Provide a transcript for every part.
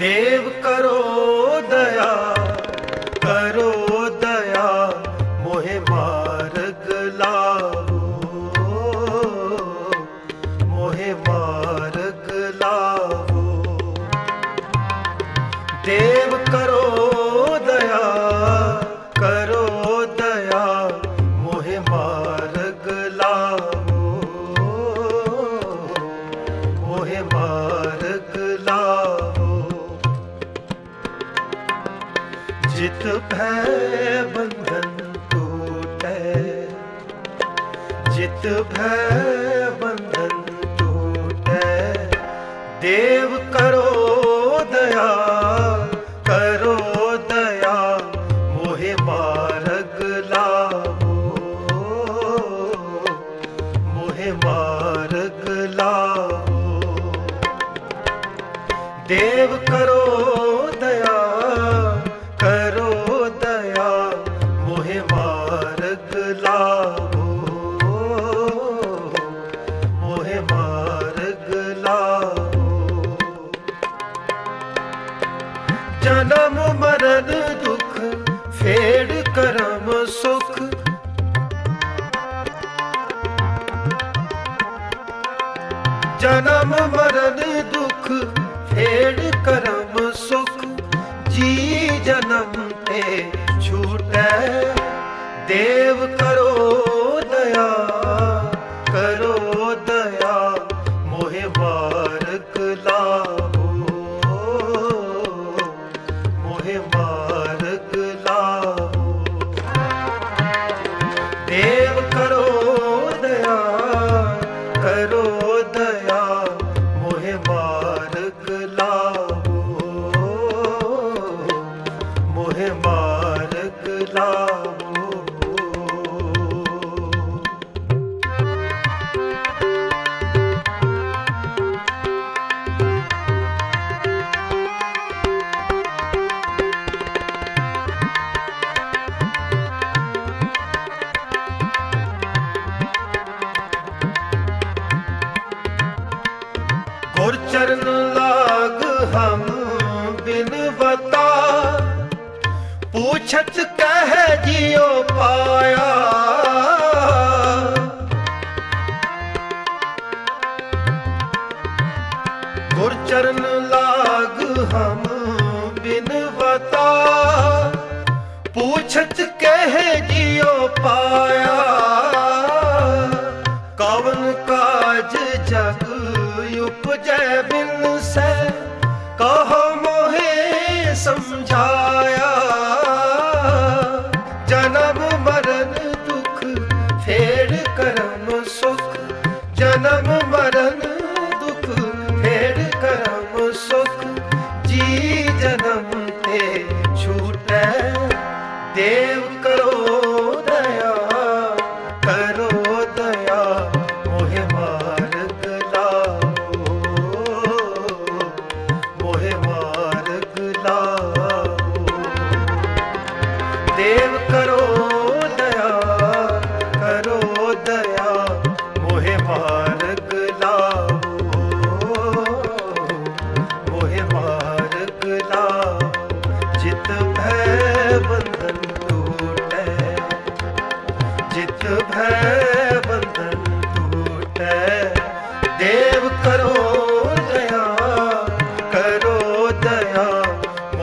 ਦੇਵ ਕਰੋ ਦਇਆ। ਜਿਤ ਭੈ ਬੰਧਨ ਟੂਟੈ। ਜਿਤ ਭੈ ਬੰਧਨ ਟੂਟੈ। ਦੇਵ ਕਰੋ ਦਇਆ ਕਰੋ ਦਇਆ, ਮੋਹਿ ਮਾਰਗ ਲਾਵੋ। ਮੋਹਿ ਮਾਰਗ ਲਾਵੋ। ਦੇਵ ਕਰੋ ਦੇਵ ਕਰੋ ਦਇਆ ਕਰੋ ਦਇਆ ਮੋਹਿ ਮਾਰਗ ਲਾਵੋ ਪੂਛਤ ਕਹਿ ਜਿਉ ਪਾਇਆ ਗੁਰ ਚਰਨ ਲਾਗ ਹਮ ਬਿਨਵਤਾ ਪੂਛਤ ਕਹਿ ਜਿਉ ਪਾਇਆ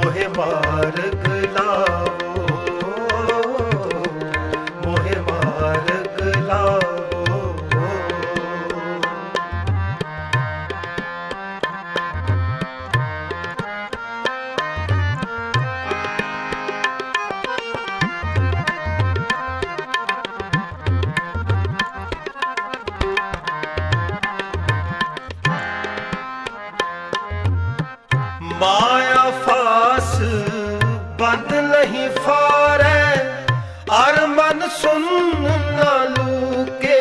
ਮੋਹਿ ਮਾਰਗ ਮਨ ਸੁਨ ਨਾ ਲੂਕੇ।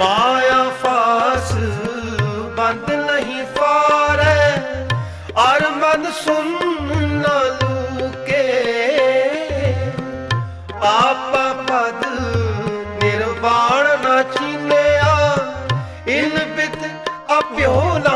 ਮਾਇਆ ਫਾਸ ਬੰਦ ਨਹੀਂ ਫਾਰੇ, ਅਰ ਮਨ ਸੁਨ ਨਾ ਲੂਕੇ। ਆਪ ਪਦ ਨਿਰਵਾਣ ਨਾ ਚੀਨਿਆ, ਇਨ ਬਿਤ ਅਭਿਓ ਨਾ